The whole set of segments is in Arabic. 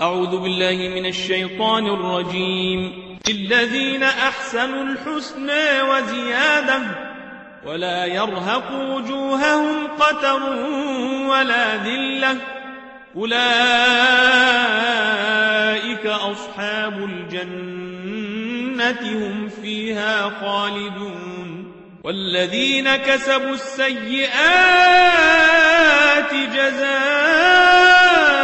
أعوذ بالله من الشيطان الرجيم. للذين أحسنوا الحسنى وزيادة ولا يرهق وجوههم قتر ولا ذلة. أولئك أصحاب الجنة هم فيها خالدون. والذين كسبوا السيئات جزاء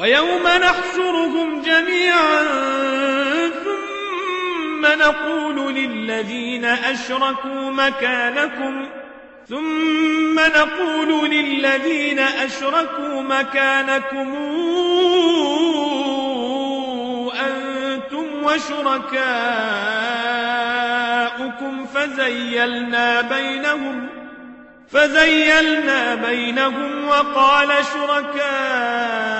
ويوم نحشرهم جميعا ثم نقول للذين أشركوا مكانكم ثم نقول للذين أشركوا مكانكم أنتم وشركاؤكم فزيلنا بينهم فزيلنا بينهم وقال شركاؤهم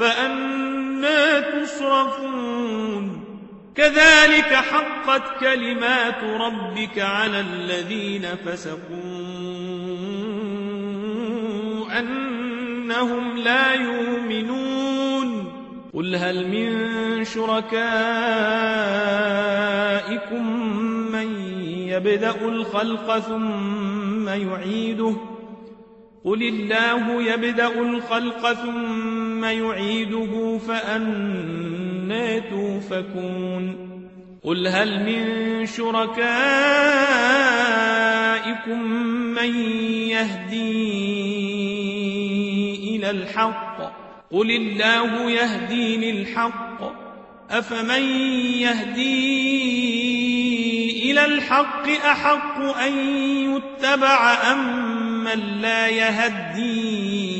فأنا تصرفون. كذلك حقت كلمات ربك على الذين فسقوا أنهم لا يؤمنون. قل هل من شركائكم من يبدأ الخلق ثم يعيده؟ قل الله يبدأ الخلق ثم يعيده فأنا توفكون قل هل من شركائكم من يهدي إلى الحق؟ قل الله يهدي للحق. أفمن يهدي إلى الحق أحق أن يتبع أم من لا يهدي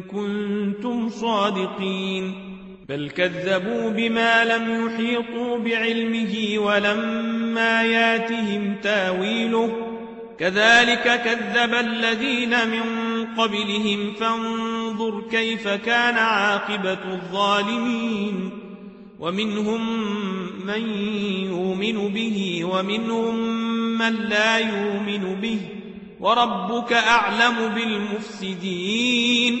كنتم صادقين بل كذبوا بما لم يحيطوا بعلمه ولما ياتهم تاويله. كذلك كذب الذين من قبلهم فانظر كيف كان عاقبة الظالمين. ومنهم من يؤمن به ومنهم من لا يؤمن به. وربك أعلم بالمفسدين.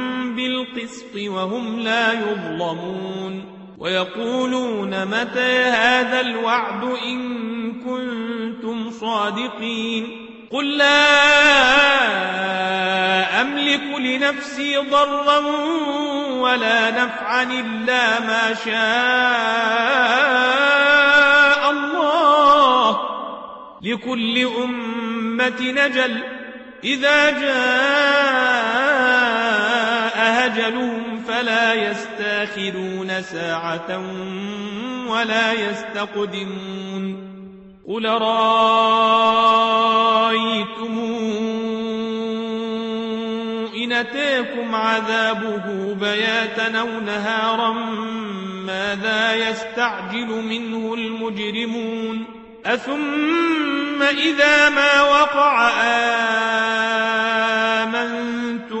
بالقسط وهم لا يظلمون ويقولون متى هذا الوعد إن كنتم صادقين قل لا أملك لنفسي ضرا ولا نفعا إلا ما شاء الله لكل أمة نجل إذا جاء أجلهم فلا يستاخرون ساعة ولا يستقدمون قل رأيتم إن أتيكم عذابه بياتا أو نهارا ماذا يستعجل منه المجرمون أثم إذا ما وقع آمنتم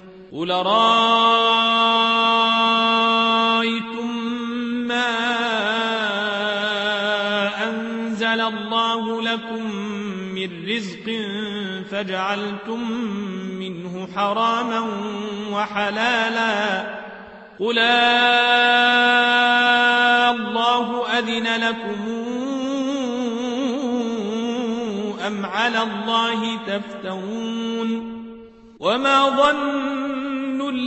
قل رأيتم ما أنزل الله لكم من رزق فجعلتم منه حراما وحلالا قل الله أذن لكم أم على الله تفترون وما ظن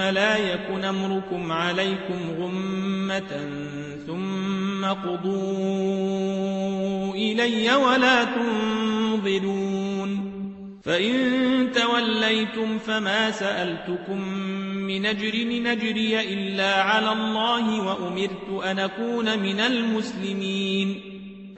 لا يكن أمركم عليكم غمة ثم قضوا إلي ولا تنظرون فإن توليتم فما سألتكم من أجر نجري إلا على الله وأمرت أن أكون من المسلمين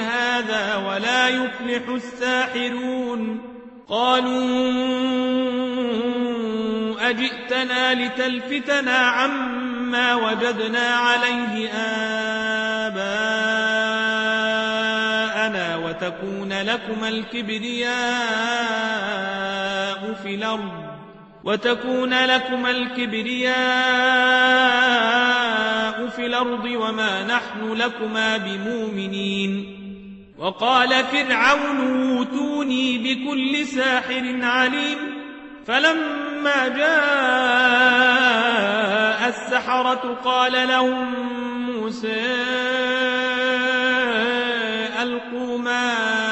هذا ولا يفلح الساحرون. قالوا أجئتنا لتلفتنا عما وجدنا عليه آباءنا وتكون لكما الكبرياء في الأرض. وتكون لكما الكبرياء في الأرض وما نحن لكما بمؤمنين. وقال فرعون أوتوني بكل ساحر عليم فلما جاء السحرة قال لهم موسى ألقوا ما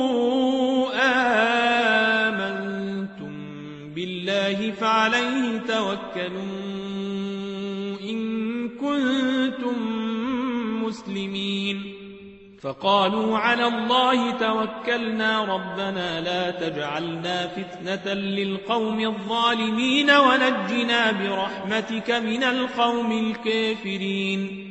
بالله فعليه توكلوا إن كنتم مسلمين. فقالوا على الله توكلنا ربنا لا تجعلنا فتنة للقوم الظالمين ونجنا برحمتك من القوم الكافرين.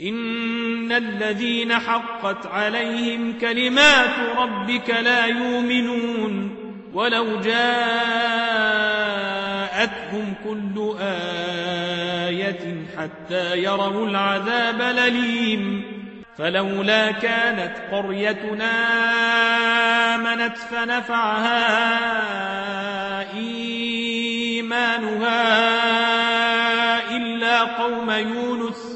إن الذين حقت عليهم كلمات ربك لا يؤمنون ولو جاءتهم كل آية حتى يروا العذاب لليم فلولا كانت قريتنا آمنت فنفعها إيمانها إلا قوم يونس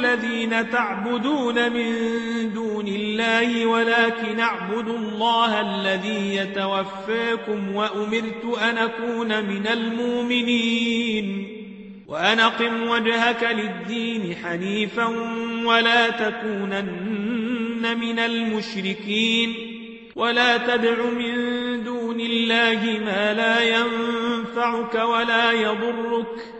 الذين تعبدون من دون الله ولكن أعبد الله الذي يتوفاكم وأمرت أن أكون من المؤمنين. وأن أقم وجهك للدين حنيفا ولا تكونن من المشركين. ولا تدع من دون الله ما لا ينفعك ولا يضرك.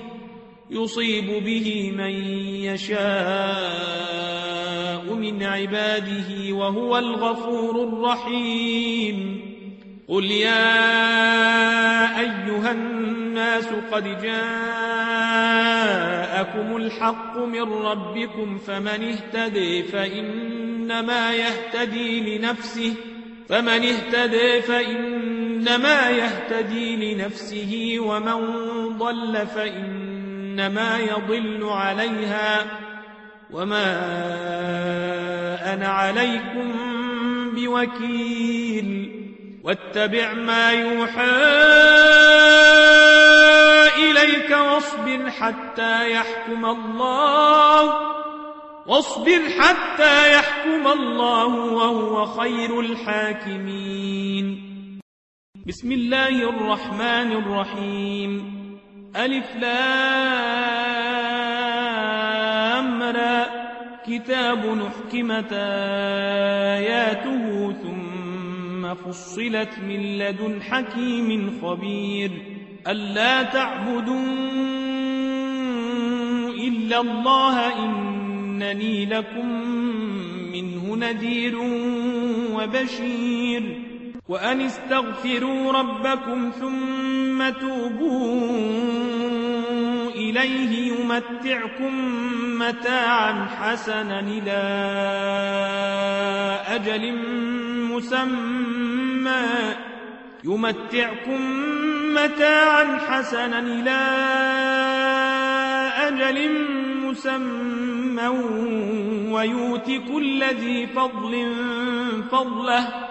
يصيب به من يشاء من عباده وهو الغفور الرحيم. قل يا أيها الناس قد جاءكم الحق من ربكم فمن اهتدي فإنما يهتدي لنفسه فمن اهتدي فإنما يهتدي لنفسه ومن ضل فإنما يضل عليها وما أنا عليكم بوكيل واتبع ما يوحى إليك واصبر حتى يحكم الله واصبر حتى يحكم الله وهو خير الحاكمين. بسم الله الرحمن الرحيم. ألف لامرى كتاب نحكمت آياته ثم فصلت من لدن حكيم خبير. ألا تعبدوا إلا الله إنني لكم منه نذير وبشير. وأن استغفروا ربكم ثم توبوا إليه يمتعكم متاعا حسنا إلى أجل مسمى يمتعكم متاعا حسنا إلى أجل مسمى ويؤت كل ذي فضل فضله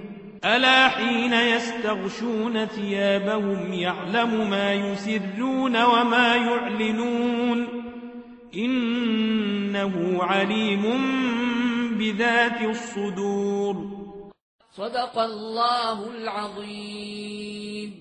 ألا حين يستغشون ثيابهم يعلم ما يسرون وما يعلنون إنه عليم بذات الصدور. صدق الله العظيم.